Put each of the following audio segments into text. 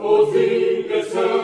O Siegesherr,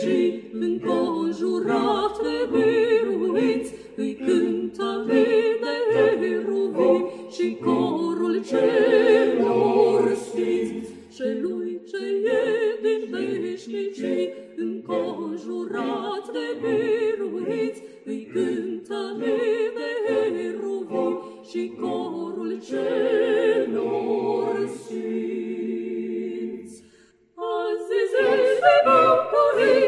cei înconjurați de biruinți, îi cântă venerul vii și corul celor sfinți. Celui ce e din veșnicii înconjurat de biruinți, îi cântă venerul vii și corul celor sfinți. Azi zis de bucurii,